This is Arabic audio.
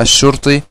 الشرطي